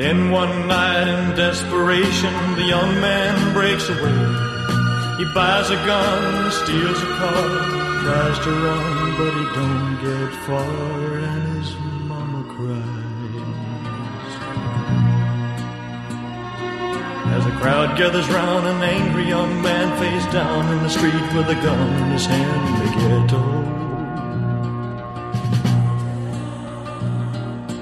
Then one night in desperation, the young man breaks away. He buys a gun, steals a car, tries to run, but he don't get far, and his mama cries. As a crowd gathers round, an angry young man face down in the street with a gun in his hand in the ghetto.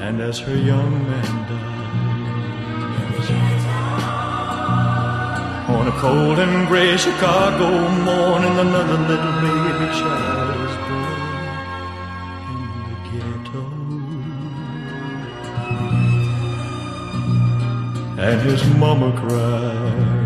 And as her young man dies, on a cold and gray Chicago morning, another little baby child is born in the ghetto. And his mama cries.